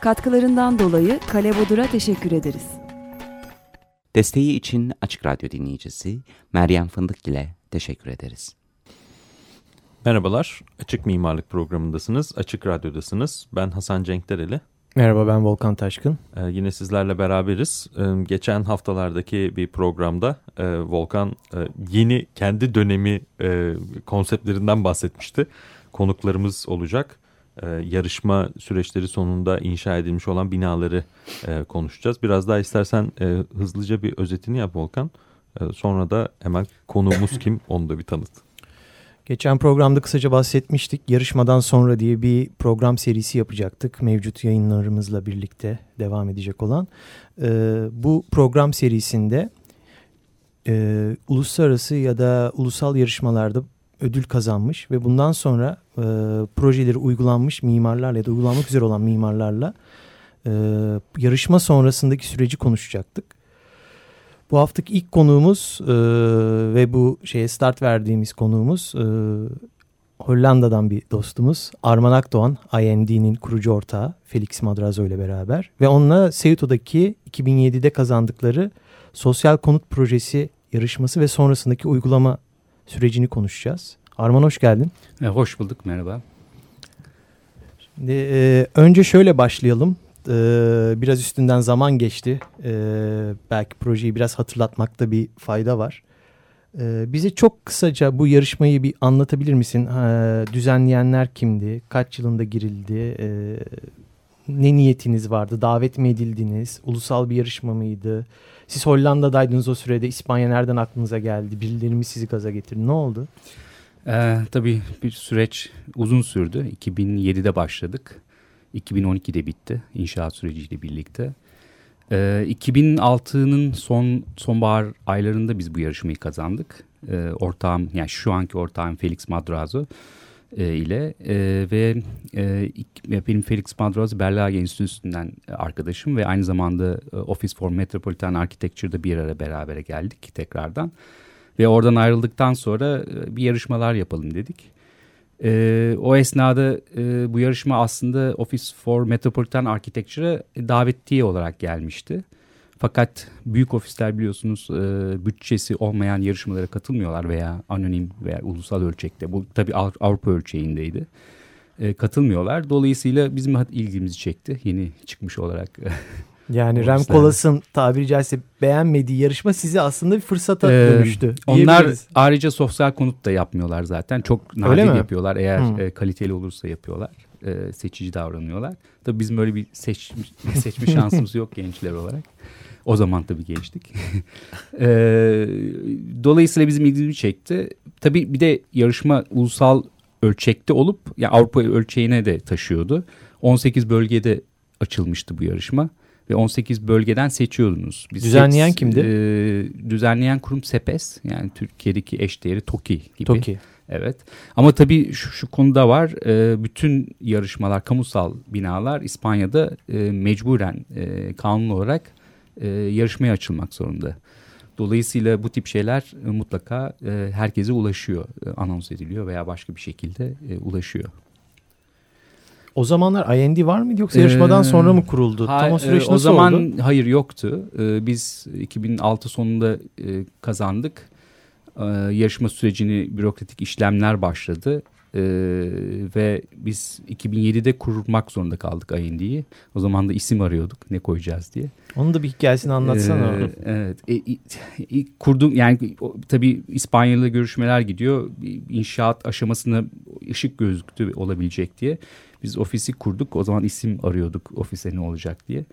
Katkılarından dolayı Kale Bodur'a teşekkür ederiz. Desteği için Açık Radyo dinleyicisi Meryem Fındık ile teşekkür ederiz. Merhabalar, Açık Mimarlık programındasınız, Açık Radyo'dasınız. Ben Hasan Cenkdereli. Merhaba ben Volkan Taşkın. Ee, yine sizlerle beraberiz. Ee, geçen haftalardaki bir programda e, Volkan e, yeni kendi dönemi e, konseptlerinden bahsetmişti. Konuklarımız olacak. E, yarışma süreçleri sonunda inşa edilmiş olan binaları e, konuşacağız. Biraz daha istersen e, hızlıca bir özetini yap Volkan. E, sonra da hemen konuğumuz kim onu da bir tanıt. Geçen programda kısaca bahsetmiştik. Yarışmadan sonra diye bir program serisi yapacaktık. Mevcut yayınlarımızla birlikte devam edecek olan. Ee, bu program serisinde e, uluslararası ya da ulusal yarışmalarda ödül kazanmış ve bundan sonra e, projeleri uygulanmış mimarlarla ya da uygulanmak üzere olan mimarlarla e, yarışma sonrasındaki süreci konuşacaktık. Bu haftaki ilk konuğumuz e, ve bu şeye start verdiğimiz konuğumuz e, Hollanda'dan bir dostumuz Arman Akdoğan, IND'nin kurucu ortağı Felix Madrazo ile beraber ve onunla Seuto'daki 2007'de kazandıkları sosyal konut projesi yarışması ve sonrasındaki uygulama sürecini konuşacağız. Arman hoş geldin. E, hoş bulduk, merhaba. Şimdi, e, önce şöyle başlayalım. Ee, biraz üstünden zaman geçti. Ee, belki projeyi biraz hatırlatmakta bir fayda var. Ee, bize çok kısaca bu yarışmayı bir anlatabilir misin? Ee, düzenleyenler kimdi? Kaç yılında girildi? Ee, ne niyetiniz vardı? Davet mi edildiniz? Ulusal bir yarışma mıydı? Siz Hollanda'daydınız o sürede. İspanya nereden aklınıza geldi? Birileri mi sizi gaza getirdi? Ne oldu? Ee, tabii bir süreç uzun sürdü. 2007'de başladık. 2012'de bitti inşaat süreciyle birlikte. Ee, 2006'nın son sonbahar aylarında biz bu yarışmayı kazandık. Ee, ortağım yani şu anki ortağım Felix Madrazo e, ile e, ve e, benim Felix Madrazo Berlage Enstitüsü'nden arkadaşım ve aynı zamanda e, Office for Metropolitan Architecture'da bir ara beraber geldik tekrardan. Ve oradan ayrıldıktan sonra e, bir yarışmalar yapalım dedik. E, o esnada e, bu yarışma aslında Office for Metropolitan Architecture'a davetliye olarak gelmişti. Fakat büyük ofisler biliyorsunuz e, bütçesi olmayan yarışmalara katılmıyorlar veya anonim veya ulusal ölçekte. Bu tabii Avrupa ölçeğindeydi. E, katılmıyorlar. Dolayısıyla bizim ilgimizi çekti yeni çıkmış olarak. Yani Rem Kolas'ın tabiri caizse beğenmediği yarışma sizi aslında bir fırsata ee, dönüştü. Onlar ayrıca sosyal konut da yapmıyorlar zaten. Çok nadir yapıyorlar. Eğer hmm. e, kaliteli olursa yapıyorlar. E, seçici davranıyorlar. Tabii bizim böyle bir seçmiş, seçme şansımız yok gençler olarak. O zaman tabii gençtik. e, dolayısıyla bizim ilgimizi çekti. Tabii bir de yarışma ulusal ölçekte olup yani Avrupa ölçeğine de taşıyordu. 18 bölgede açılmıştı bu yarışma ve 18 bölgeden seçiyordunuz. Biz düzenleyen seç, kimdi? E, düzenleyen kurum SEPES yani Türkiye'deki eşdeğeri TOKİ gibi. TOKİ. Evet ama tabii şu, şu konuda var e, bütün yarışmalar kamusal binalar İspanya'da e, mecburen e, kanun olarak e, yarışmaya açılmak zorunda. Dolayısıyla bu tip şeyler e, mutlaka e, herkese ulaşıyor, e, anons ediliyor veya başka bir şekilde e, ulaşıyor. O zamanlar IND var mıydı yoksa yarışmadan ee, sonra mı kuruldu? Ha, Tam o süreç e, nasıl O zaman oldu? hayır yoktu. E, biz 2006 sonunda e, kazandık. E, yarışma sürecini bürokratik işlemler başladı. Ee, ve biz 2007'de kurmak zorunda kaldık IND'yi. O zaman da isim arıyorduk ne koyacağız diye. Onun da bir hikayesini anlatsana. Ee, evet. E, e, kurdum yani o, tabii İspanya'yla görüşmeler gidiyor. İnşaat aşamasına ışık gözüktü olabilecek diye. Biz ofisi kurduk. O zaman isim arıyorduk ofise ne olacak diye.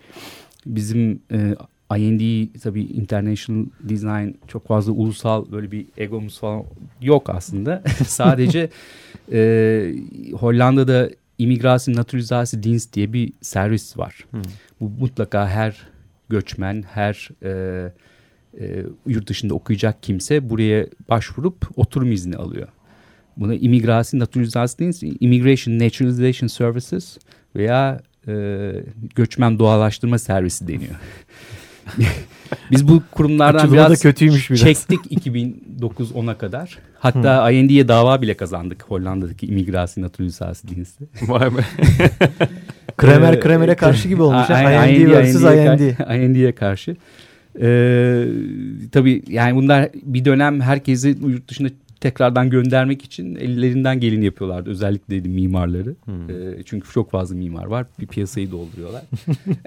Bizim e, IND tabii International Design çok fazla ulusal böyle bir egomuz falan yok aslında. Sadece e, Hollanda'da İmigrasyon Naturalizasyon Dienst diye bir servis var. Hmm. Bu mutlaka her göçmen, her e, e, yurt dışında okuyacak kimse buraya başvurup oturum izni alıyor. Buna İmigrasyon Naturalizasyon Dienst, Immigration Naturalization Services veya e, Göçmen Doğalaştırma Servisi deniyor. Biz bu kurumlardan Açılımı biraz da kötüymüş biraz. çektik 2009-10'a kadar. Hatta IND'ye dava bile kazandık Hollanda'daki imigrasyon naturalizasyon diensti. Vay be. Kremer Ee, Kremer'e karşı gibi olmuş. A- ha. a- IND. IND'ye IND. IND'ye karşı. Ee, tabii yani bunlar bir dönem herkesi yurt dışına tekrardan göndermek için ellerinden geleni yapıyorlardı. Özellikle de mimarları. Hmm. Ee, çünkü çok fazla mimar var. Bir piyasayı dolduruyorlar.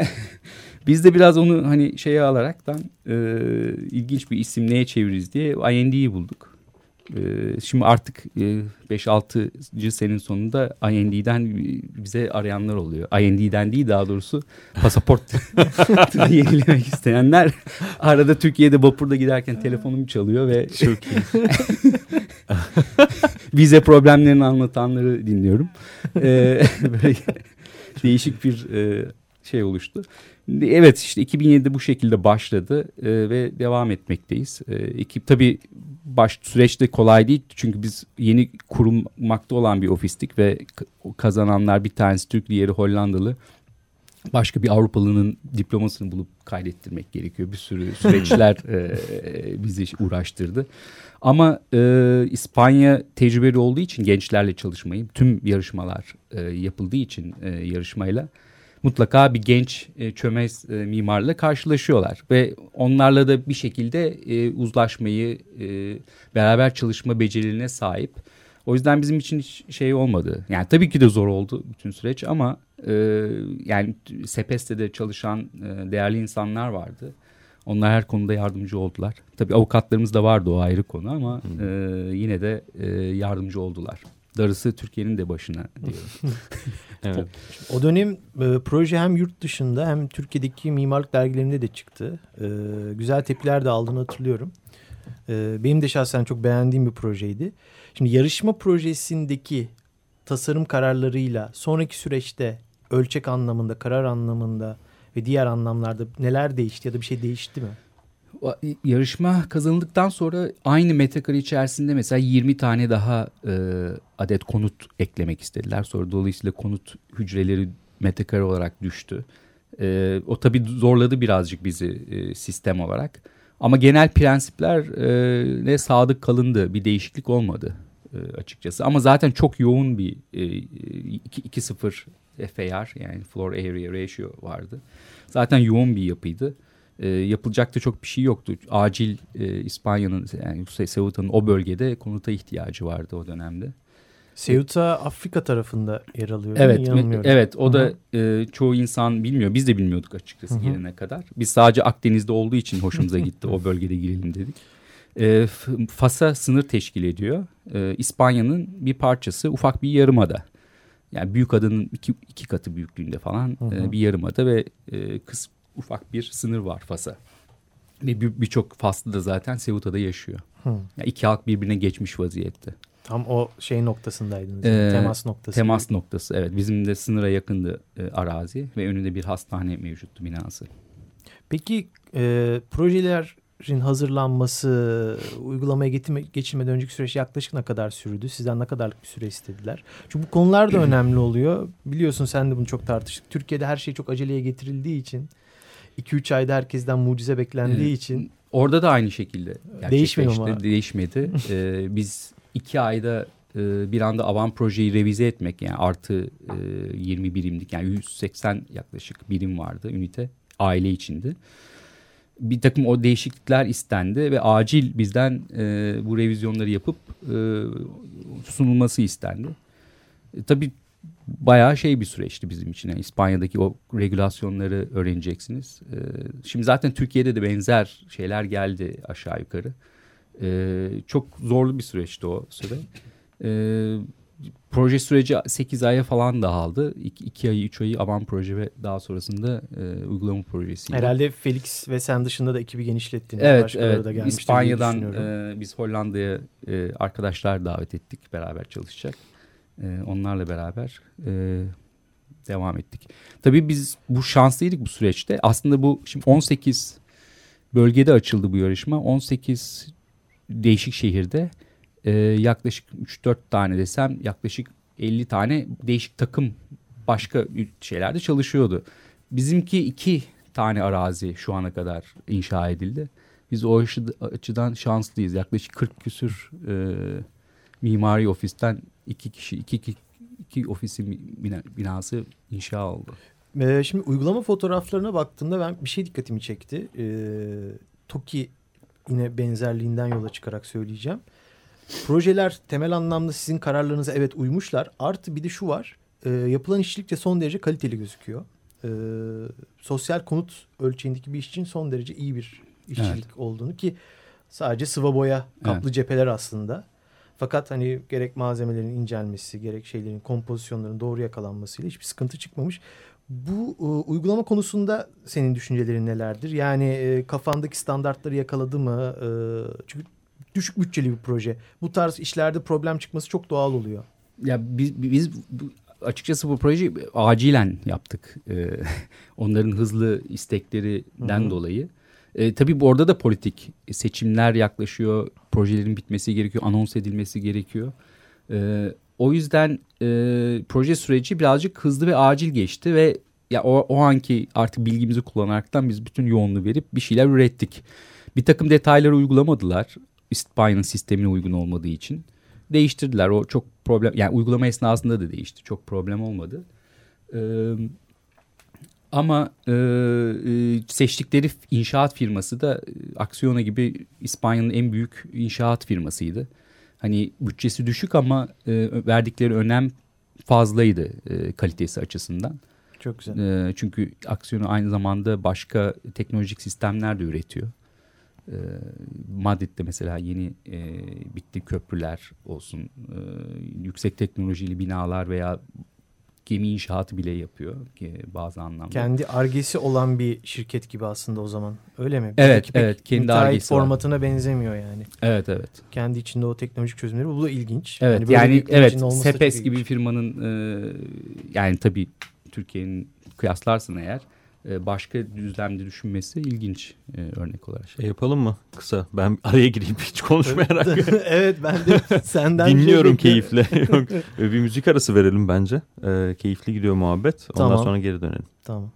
Biz de biraz onu hani şeye alaraktan e, ilginç bir isim neye çeviririz diye IND'yi bulduk. E, şimdi artık e, 5-6. senin sonunda IND'den bize arayanlar oluyor. IND'den değil daha doğrusu pasaport yenilemek isteyenler. Arada Türkiye'de vapurda giderken telefonum çalıyor ve vize problemlerini anlatanları dinliyorum. Ee, böyle değişik bir e, şey oluştu. Evet işte 2007'de bu şekilde başladı e, ve devam etmekteyiz. E, ekip tabii baş süreçte kolay değil çünkü biz yeni kurulmakta olan bir ofistik ve kazananlar bir tanesi Türk diğeri Hollandalı. Başka bir Avrupalı'nın diplomasını bulup kaydettirmek gerekiyor. Bir sürü süreçler e, bizi uğraştırdı. Ama e, İspanya tecrübeli olduğu için gençlerle çalışmayı, tüm yarışmalar e, yapıldığı için e, yarışmayla mutlaka bir genç e, çömez e, mimarla karşılaşıyorlar. Ve onlarla da bir şekilde e, uzlaşmayı, e, beraber çalışma becerilerine sahip. O yüzden bizim için hiç şey olmadı. Yani tabii ki de zor oldu bütün süreç ama e, yani Sepeste'de çalışan e, değerli insanlar vardı. Onlar her konuda yardımcı oldular. Tabii avukatlarımız da vardı o ayrı konu ama e, yine de e, yardımcı oldular. Darısı Türkiye'nin de başına diyorum. Evet. O dönem e, proje hem yurt dışında hem Türkiye'deki mimarlık dergilerinde de çıktı. E, güzel tepkiler de aldığını hatırlıyorum. E, benim de şahsen çok beğendiğim bir projeydi. Şimdi yarışma projesindeki tasarım kararlarıyla sonraki süreçte ölçek anlamında, karar anlamında ve diğer anlamlarda neler değişti ya da bir şey değişti mi? Yarışma kazanıldıktan sonra aynı metrekare içerisinde mesela 20 tane daha e, adet konut eklemek istediler. Sonra dolayısıyla konut hücreleri metrekare olarak düştü. E, o tabii zorladı birazcık bizi e, sistem olarak. Ama genel prensiplerle sadık kalındı. Bir değişiklik olmadı e, açıkçası. Ama zaten çok yoğun bir e, 2-0 FAR yani floor area ratio vardı. Zaten yoğun bir yapıydı. E, yapılacak da çok bir şey yoktu. Acil e, İspanya'nın yani Ceuta'nın o bölgede konuta ihtiyacı vardı o dönemde. Ceuta Afrika tarafında yer alıyor. Evet, evet o da Hı e, çoğu insan bilmiyor. Biz de bilmiyorduk açıkçası Hı hı. gelene kadar. Biz sadece Akdeniz'de olduğu için hoşumuza gitti. o bölgede girelim dedik. E, Fas'a sınır teşkil ediyor. E, İspanya'nın bir parçası ufak bir yarımada. Yani büyük adanın iki, iki katı büyüklüğünde falan Hı hı. e, bir yarımada ve e, kıs, ufak bir sınır var Fas'a. Ve bir- birçok Faslı da zaten Ceuta'da yaşıyor. Hı. Yani iki halk birbirine geçmiş vaziyette. Tam o şey noktasındaydınız. Ee, temas noktası. Temas noktası evet. Bizim de sınıra yakındı e, arazi ve önünde bir hastane mevcuttu binası. Peki e, projelerin hazırlanması, uygulamaya getirme, geçilmeden önceki süreç yaklaşık ne kadar sürdü? Sizden ne kadarlık bir süre istediler? Çünkü bu konular da önemli oluyor. Biliyorsun sen de bunu çok tartıştık. Türkiye'de her şey çok aceleye getirildiği için 2-3 ayda herkesten mucize beklendiği Evet. için Orada da aynı şekilde Değişmedi ama. Değişmedi. Ee, biz iki ayda e, bir anda avan projeyi revize etmek yani artı e, 20 birimlik yani 180 yaklaşık birim vardı ünite aile içinde. Bir takım o değişiklikler istendi ve acil bizden e, bu revizyonları yapıp e, sunulması istendi. E, tabii bayağı şey bir süreçti bizim için. Yani İspanya'daki o regülasyonları öğreneceksiniz. Ee, şimdi zaten Türkiye'de de benzer şeyler geldi aşağı yukarı. Ee, çok zorlu bir süreçti o süre. Ee, proje süreci 8 aya falan dağıldı. 2 ayı 3 ayı avan proje ve daha sonrasında e, uygulama projesi. herhalde Felix ve sen dışında da ekibi genişlettiniz. Evet, Başkaları evet. da gelmiştir İspanya'dan e, biz Hollanda'ya e, arkadaşlar davet ettik beraber çalışacak. E, onlarla beraber e, devam ettik. Tabii biz bu şanslıydık bu süreçte. Aslında bu şimdi 18 bölgede açıldı bu yarışma. 18 değişik şehirde e, yaklaşık 3-4 tane desem yaklaşık 50 tane değişik takım başka şeylerde çalışıyordu. Bizimki iki tane arazi şu ana kadar inşa edildi. Biz o açıdan şanslıyız. Yaklaşık 40 küsür e, mimari ofisten iki kişi, iki, iki, iki ofisin binası inşa oldu. Ee, şimdi uygulama fotoğraflarına baktığımda ben bir şey dikkatimi çekti. Ee, TOKİ yine benzerliğinden yola çıkarak söyleyeceğim. Projeler temel anlamda sizin kararlarınıza evet uymuşlar. Artı bir de şu var. E, yapılan işçilik de son derece kaliteli gözüküyor. E, sosyal konut ölçeğindeki bir iş için son derece iyi bir işçilik evet. olduğunu ki sadece sıva boya kaplı evet. cepheler aslında. Fakat hani gerek malzemelerin incelmesi, gerek şeylerin kompozisyonların doğru yakalanmasıyla hiçbir sıkıntı çıkmamış. Bu e, uygulama konusunda senin düşüncelerin nelerdir? Yani e, kafandaki standartları yakaladı mı? E, çünkü düşük bütçeli bir proje. Bu tarz işlerde problem çıkması çok doğal oluyor. Ya biz, biz açıkçası bu projeyi acilen yaptık. Ee, onların hızlı isteklerinden Hı -hı. dolayı. E, tabii bu orada da politik seçimler yaklaşıyor. Projelerin bitmesi gerekiyor. Anons edilmesi gerekiyor. E, o yüzden e, proje süreci birazcık hızlı ve acil geçti ve ya o, o anki artık bilgimizi kullanaraktan biz bütün yoğunluğu verip bir şeyler ürettik. Bir takım detayları uygulamadılar. Spine'ın sistemine uygun olmadığı için. Değiştirdiler. O çok problem yani uygulama esnasında da değişti. Çok problem olmadı. Ee, ama e, e, seçtikleri inşaat firması da e, Aksiyona gibi İspanya'nın en büyük inşaat firmasıydı. Hani bütçesi düşük ama e, verdikleri önem fazlaydı e, kalitesi açısından. Çok güzel. E, çünkü Aksiyona aynı zamanda başka teknolojik sistemler de üretiyor. E, Madrid'de mesela yeni e, bitti köprüler olsun, e, yüksek teknolojili binalar veya gemi inşaatı bile yapıyor ki bazı anlamda. Kendi argesi olan bir şirket gibi aslında o zaman. Öyle mi? Evet, Bizdeki evet. Kendi argesi formatına var. benzemiyor yani. Evet, evet. Kendi içinde o teknolojik çözümleri. Bu da ilginç. Evet, yani, yani evet. Sepes gibi bir firmanın e, yani tabii Türkiye'nin kıyaslarsın eğer başka düzlemde düşünmesi ilginç e, örnek olarak. Şey. E yapalım mı kısa? Ben araya gireyim hiç konuşmayarak. evet ben de senden dinliyorum keyifle. bir müzik arası verelim bence. E, keyifli gidiyor muhabbet. Ondan tamam. sonra geri dönelim. Tamam.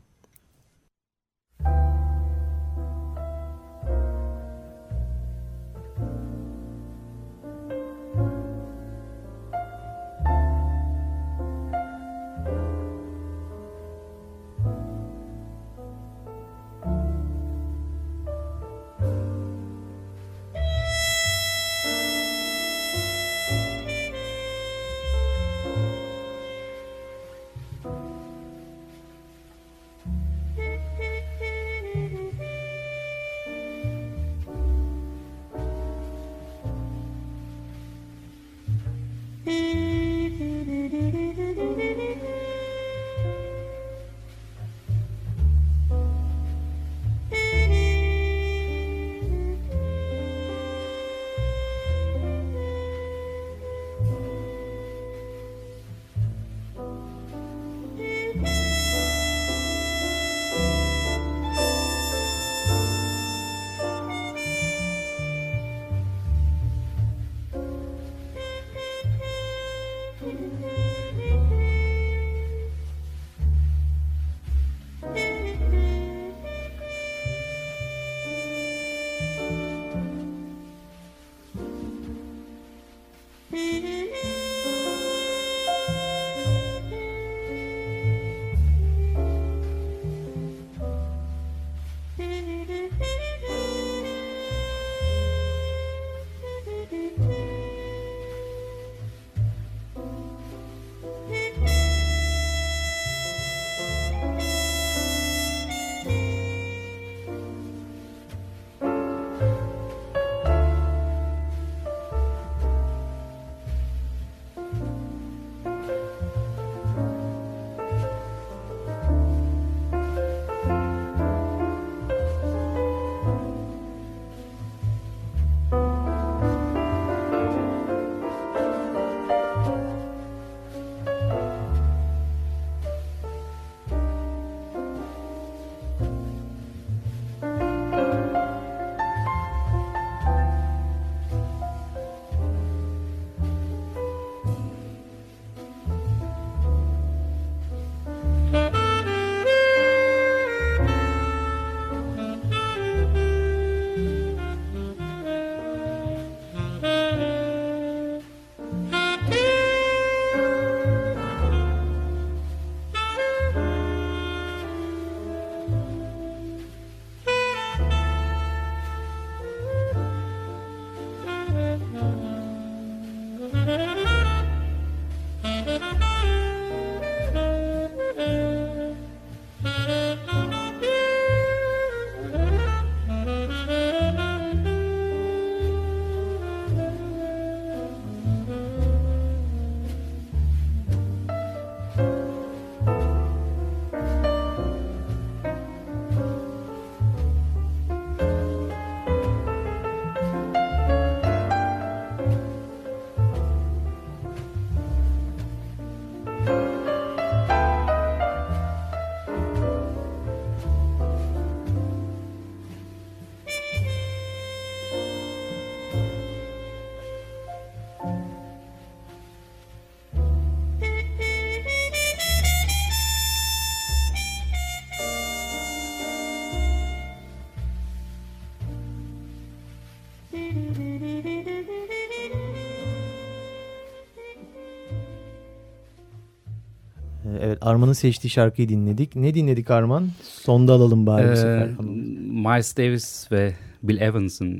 Ee, evet Arman'ın seçtiği şarkıyı dinledik. Ne dinledik Arman? Sonda alalım bari ee, bu sefer. Miles Davis ve Bill Evans'ın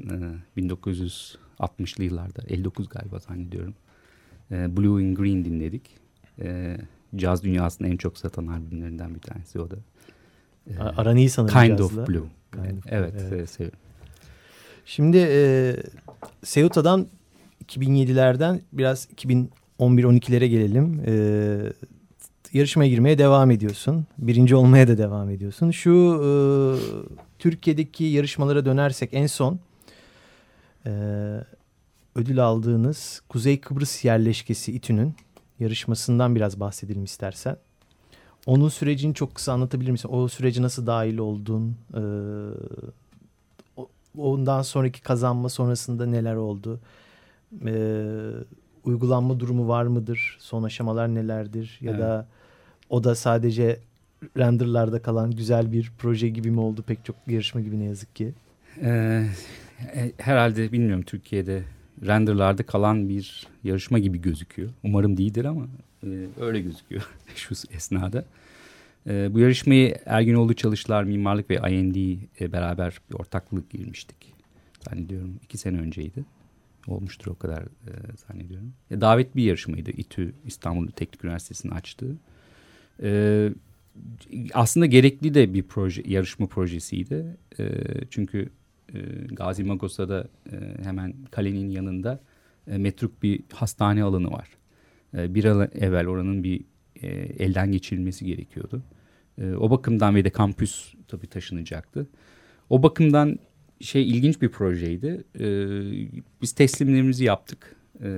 e, 1960'lı yıllarda 59 galiba zannediyorum. E, Blue in Green dinledik. E, caz dünyasının en çok satan albümlerinden bir tanesi o da. Arani'yi sanırım Kind cazla. of Blue. Kind of evet, evet. seviyorum. Şimdi e, Ceuta'dan 2007'lerden biraz 2011-12'lere gelelim. E, yarışmaya girmeye devam ediyorsun. Birinci olmaya da devam ediyorsun. Şu e, Türkiye'deki yarışmalara dönersek en son e, ödül aldığınız Kuzey Kıbrıs yerleşkesi İTÜ'nün yarışmasından biraz bahsedelim istersen. Onun sürecini çok kısa anlatabilir misin? O sürece nasıl dahil oldun? Ee, ondan sonraki kazanma sonrasında neler oldu? Ee, uygulanma durumu var mıdır? Son aşamalar nelerdir? Ya Evet. da o da sadece renderlarda kalan güzel bir proje gibi mi oldu? Pek çok yarışma gibi ne yazık ki. E, e, herhalde bilmiyorum Türkiye'de renderlarda kalan bir yarışma gibi gözüküyor. Umarım değildir ama e, öyle gözüküyor şu esnada. E, bu yarışmayı Ergünoğlu Çalışlar Mimarlık ve IND e, beraber bir ortaklık girmiştik. Zannediyorum iki sene önceydi. Olmuştur o kadar e, zannediyorum. E, davet bir yarışmaydı. İTÜ İstanbul Teknik Üniversitesi'nin açtığı. E, aslında gerekli de bir proje, yarışma projesiydi. E, çünkü e, Gazi Magosa'da e, hemen kalenin yanında e, metruk bir hastane alanı var. E, bir yıl evvel oranın bir e, elden geçirilmesi gerekiyordu. E, o bakımdan ve de kampüs tabii taşınacaktı. O bakımdan şey ilginç bir projeydi. E, biz teslimlerimizi yaptık. E,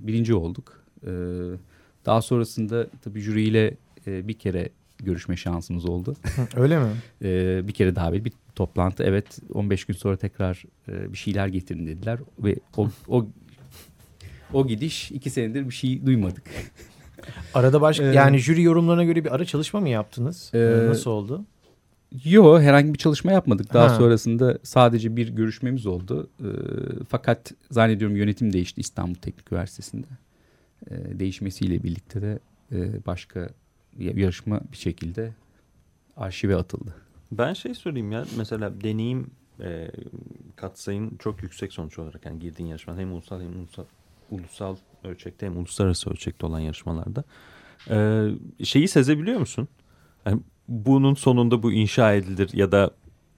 birinci olduk. E, daha sonrasında tabii jüriyle e, bir kere görüşme şansımız oldu. Öyle mi? Ee, bir kere daha bir, bir toplantı. Evet 15 gün sonra tekrar e, bir şeyler getirin dediler. Ve o, o, o gidiş iki senedir bir şey duymadık. Arada başka Ee, yani jüri yorumlarına göre bir ara çalışma mı yaptınız? Ee, Nasıl oldu? Yo herhangi bir çalışma yapmadık. Daha Ha. sonrasında sadece bir görüşmemiz oldu. Ee, fakat zannediyorum yönetim değişti İstanbul Teknik Üniversitesi'nde. Ee, değişmesiyle birlikte de e, başka yarışma bir şekilde arşive atıldı. Ben şey söyleyeyim ya mesela deneyim e, katsayın çok yüksek sonuç olarak. Yani girdiğin yarışma hem ulusal hem ulusal, ulusal ölçekte hem uluslararası ölçekte olan yarışmalarda. E, şeyi sezebiliyor musun? Yani bunun sonunda bu inşa edilir ya da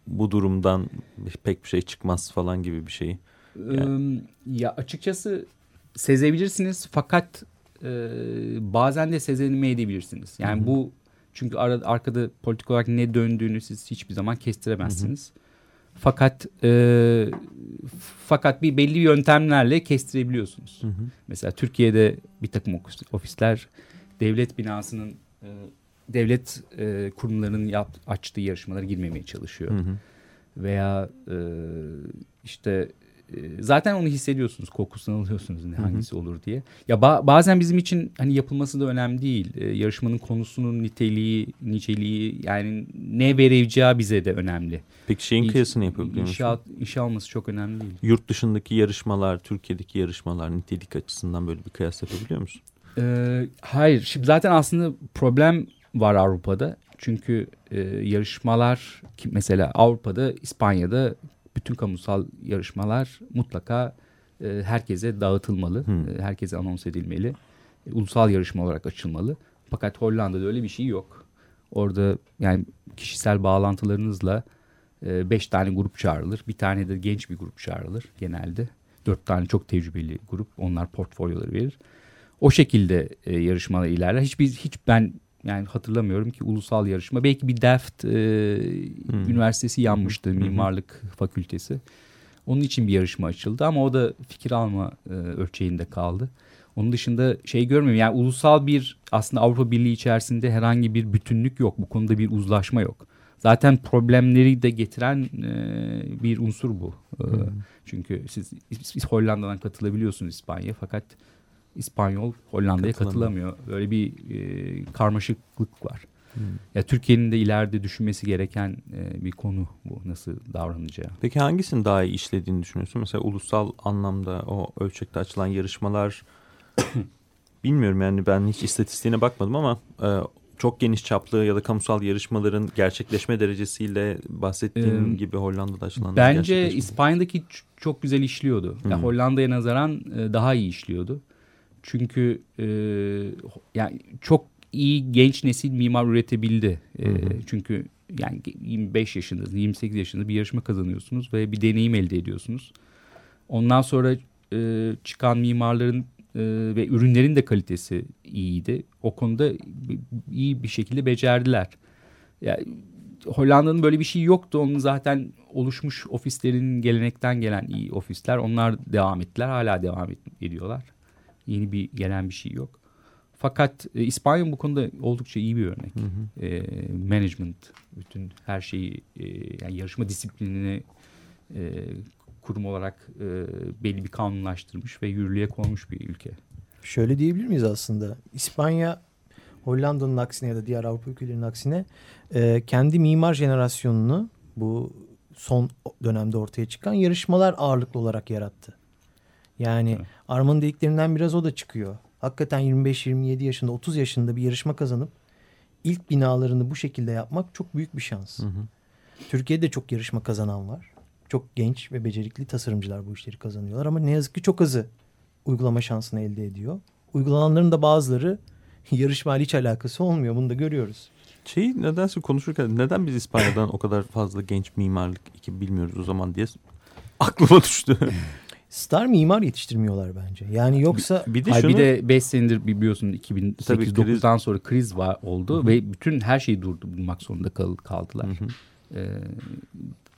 bu durumdan pek bir şey çıkmaz falan gibi bir şeyi. Ee, Ya açıkçası sezebilirsiniz fakat e, bazen de sezilmeyebilirsiniz. Yani Hı hı. bu çünkü ara, arkada politik olarak ne döndüğünü siz hiçbir zaman kestiremezsiniz. Fakat e, fakat bir belli yöntemlerle kestirebiliyorsunuz. Mesela Türkiye'de bir takım ofis- ofisler devlet binasının e, devlet e, kurumlarının yap, açtığı yarışmalara girmemeye çalışıyor Hı hı. veya e, işte zaten onu hissediyorsunuz kokusunu alıyorsunuz ne hangisi olur diye. Ya ba- bazen bizim için hani yapılması da önemli değil. E, yarışmanın konusunun niteliği, niceliği yani ne vereceği bize de önemli. Peki şeyin İ- kıyasını yapabiliyor musun? İnşaat, işe alması çok önemli değil. Yurt dışındaki yarışmalar, Türkiye'deki yarışmalar nitelik açısından böyle bir kıyas yapabiliyor musun? Ee, hayır. Şimdi zaten aslında problem var Avrupa'da. Çünkü e, yarışmalar mesela Avrupa'da, İspanya'da bütün kamusal yarışmalar mutlaka e, herkese dağıtılmalı. Hmm. E, herkese anons edilmeli. E, ulusal yarışma olarak açılmalı. Fakat Hollanda'da öyle bir şey yok. Orada yani kişisel bağlantılarınızla e, beş tane grup çağrılır. Bir tane de genç bir grup çağrılır genelde. Dört tane çok tecrübeli grup. Onlar portfolyoları verir. O şekilde e, yarışmalar ilerler. Hiçbir hiç ben yani hatırlamıyorum ki ulusal yarışma. Belki bir Delft e, Hmm. üniversitesi yanmıştı hı. mimarlık fakültesi. Onun için bir yarışma açıldı ama o da fikir alma e, ölçeğinde kaldı. Onun dışında şey görmüyorum yani ulusal bir aslında Avrupa Birliği içerisinde herhangi bir bütünlük yok. Bu konuda bir uzlaşma yok. Zaten problemleri de getiren e, bir unsur bu. E, Çünkü siz, siz Hollanda'dan katılabiliyorsunuz İspanya'ya fakat İspanyol Hollanda'ya Katılamıyor. Böyle bir e, karmaşıklık var. Ya Türkiye'nin de ileride düşünmesi gereken e, bir konu bu nasıl davranacağı. Peki hangisini daha iyi işlediğini düşünüyorsun? Mesela ulusal anlamda o ölçekte açılan yarışmalar bilmiyorum yani ben hiç istatistiğine bakmadım ama e, çok geniş çaplı ya da kamusal yarışmaların gerçekleşme derecesiyle bahsettiğin Ee, gibi Hollanda'da açılan Bence. İspanya'daki çok güzel işliyordu. Yani Hollanda'ya nazaran e, daha iyi işliyordu. Çünkü e, yani çok iyi genç nesil mimar üretebildi. E, Hı hı. çünkü yani 25 yaşında, 28 yaşında bir yarışma kazanıyorsunuz ve bir deneyim elde ediyorsunuz. Ondan sonra e, çıkan mimarların e, ve ürünlerin de kalitesi iyiydi. O konuda iyi bir şekilde becerdiler. Yani Hollanda'nın böyle bir şey yoktu. Onun zaten oluşmuş ofislerin gelenekten gelen iyi ofisler. Onlar devam ettiler. Hala devam ediyorlar. Yeni bir gelen bir şey yok. Fakat e, İspanya bu konuda oldukça iyi bir örnek. Hı hı. E, management, bütün her şeyi, e, yani yarışma disiplinini e, kurum olarak e, belli bir kanunlaştırmış ve yürürlüğe konmuş bir ülke. Şöyle diyebilir miyiz aslında? İspanya Hollanda'nın aksine ya da diğer Avrupa ülkelerinin aksine e, kendi mimar jenerasyonunu bu son dönemde ortaya çıkan yarışmalar ağırlıklı olarak yarattı. Yani Evet. Arman'ın dediklerinden biraz o da çıkıyor. Hakikaten 25-27 yaşında 30 yaşında bir yarışma kazanıp ilk binalarını bu şekilde yapmak çok büyük bir şans. Hı hı. Türkiye'de çok yarışma kazanan var. Çok genç ve becerikli tasarımcılar bu işleri kazanıyorlar ama ne yazık ki çok azı uygulama şansını elde ediyor. Uygulananların da bazıları yarışmayla hiç alakası olmuyor. Bunu da görüyoruz. Şeyi nedense konuşurken neden biz İspanya'dan o kadar fazla genç mimarlık ekibi bilmiyoruz o zaman diye aklıma düştü. Star mimar yetiştirmiyorlar bence. Yani yoksa bir de şunu bir de 5 senedir biliyorsun Tabii 2008-9'dan sonra kriz var oldu ve bütün her şeyi durdurmak zorunda kal- kaldılar. Hı hı. Ee,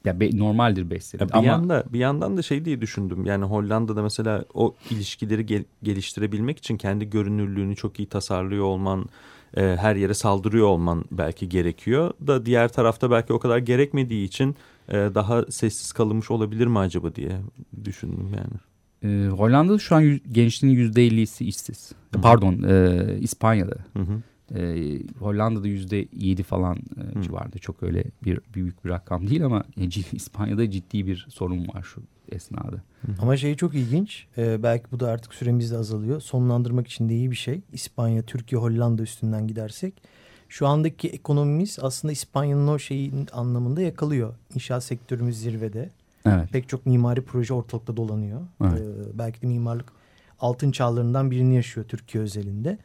ya be- normaldir 5 sene. Ya bir Ama yanda bir yandan da şey diye düşündüm. Yani Hollanda'da mesela o ilişkileri gel- geliştirebilmek için kendi görünürlüğünü çok iyi tasarlıyor olman, e, her yere saldırıyor olman belki gerekiyor. Da diğer tarafta belki o kadar gerekmediği için daha sessiz kalınmış olabilir mi acaba diye düşündüm yani. e, Hollanda'da şu an yüz- gençliğin %50'si işsiz. Hı. Pardon e, İspanya'da. Hı hı. E, Hollanda'da %7 falan e, Hı. civarında. Çok öyle bir büyük bir rakam değil ama e, İspanya'da ciddi bir sorun var şu esnada. ama şey çok ilginç. Ee, belki bu da artık süremiz de azalıyor. Sonlandırmak için de iyi bir şey. İspanya, Türkiye, Hollanda üstünden gidersek. Şu andaki ekonomimiz aslında İspanya'nın o şeyin anlamında yakalıyor. İnşaat sektörümüz zirvede. Evet. Pek çok mimari proje ortalıkta dolanıyor. Evet. Ee, belki de mimarlık altın çağlarından birini yaşıyor Türkiye özelinde.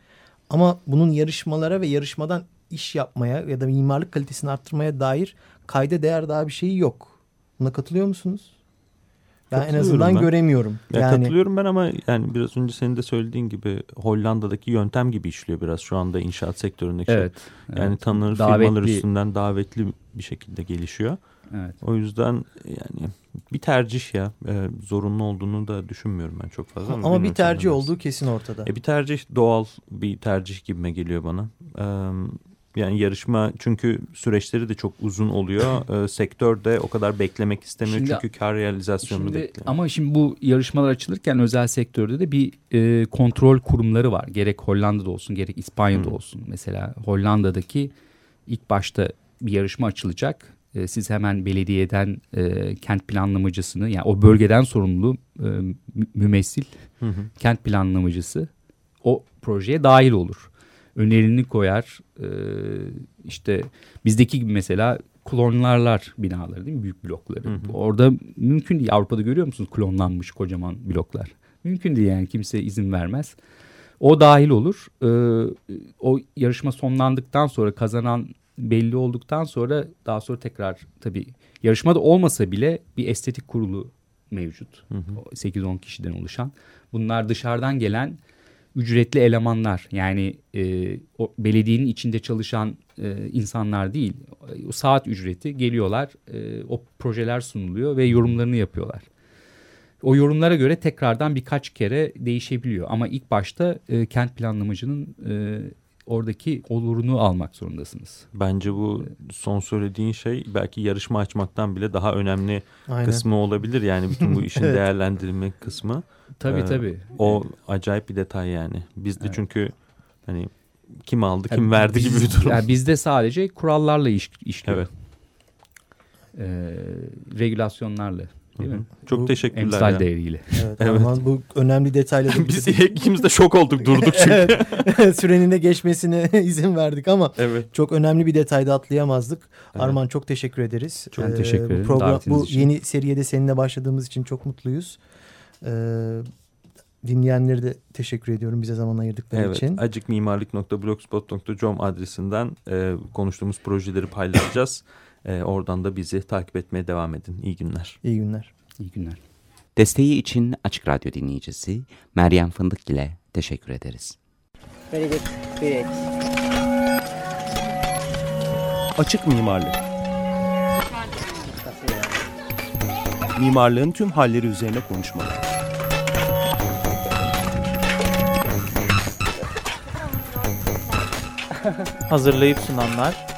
Ama bunun yarışmalara ve yarışmadan iş yapmaya ya da mimarlık kalitesini arttırmaya dair kayda değer daha bir şey yok. Buna katılıyor musunuz? Ben en azından ben. göremiyorum. Ya yani katılıyorum ben ama yani biraz önce senin de söylediğin gibi Hollanda'daki yöntem gibi işliyor biraz şu anda inşaat sektöründeki. şey. Evet. Yani evet. tanınır Davetli. firmalar üstünden davetli bir şekilde gelişiyor. Evet. O yüzden yani bir tercih ya e, zorunlu olduğunu da düşünmüyorum ben çok fazla. ama, bilmiyorum bir tercih olduğu kesin ortada. E, bir tercih doğal bir tercih gibime geliyor bana. E, yani yarışma çünkü süreçleri de çok uzun oluyor. E, sektör de o kadar beklemek istemiyor Şimdi- çünkü kar realizasyonunu Şimdi, bekliyor. ama şimdi bu yarışmalar açılırken özel sektörde de bir e, kontrol kurumları var. Gerek Hollanda'da olsun gerek İspanya'da Hı. olsun. Mesela Hollanda'daki ilk başta bir yarışma açılacak. E, siz hemen belediyeden e, kent planlamacısını yani o bölgeden sorumlu e, mü- mümessil Hı hı. kent planlamacısı o projeye dahil olur. Önerini koyar. Ee, işte bizdeki gibi mesela klonlarlar binaları değil mi? Büyük blokları. Hı hı. Orada mümkün değil. Avrupa'da görüyor musunuz klonlanmış kocaman bloklar? Mümkün değil yani kimse izin vermez. O dahil olur. Ee, o yarışma sonlandıktan sonra kazanan belli olduktan sonra daha sonra tekrar tabii yarışmada olmasa bile bir estetik kurulu mevcut. Hı hı. 8-10 kişiden oluşan. Bunlar dışarıdan gelen ücretli elemanlar. Yani e, o belediyenin içinde çalışan e, insanlar değil. O saat ücreti geliyorlar. e, o projeler sunuluyor ve yorumlarını yapıyorlar. O yorumlara göre tekrardan birkaç kere değişebiliyor. Ama ilk başta e, kent planlamacının e, oradaki olurunu almak zorundasınız. Bence bu son söylediğin şey belki yarışma açmaktan bile daha önemli Aynen. kısmı olabilir. Yani bütün bu işin Evet. değerlendirilme kısmı. Tabii Ee, tabii. O acayip bir detay yani. Biz de Evet. çünkü hani kim aldı kim Yani verdi biz- gibi bir durum. Yani bizde sadece kurallarla iş, işliyor. Evet. Ee, regülasyonlarla Değil mi? Çok Bu teşekkürler. Emsal ya. değeriyle. Evet, Evet. Bu önemli detayları Biz ikimiz de şok olduk durduk çünkü. Evet, sürenin de geçmesine izin verdik ama evet. çok önemli bir detayda atlayamazdık. Evet. Arman çok teşekkür ederiz. Çok teşekkür bu ederim Program, davetiniz bu için. yeni seriyede seninle başladığımız için çok mutluyuz. Ee, dinleyenlere de teşekkür ediyorum bize zaman ayırdıkları Evet, için. acikmimarlik.blogspot.com adresinden e, konuştuğumuz projeleri paylaşacağız. E, oradan da bizi takip etmeye devam edin. İyi günler. İyi günler. İyi günler. Desteği için Açık Radyo dinleyicisi Meryem Fındık ile teşekkür ederiz. Very good. Great. Açık mimarlık. Mimarlığın tüm halleri üzerine konuşmalar. Hazırlayıp sunanlar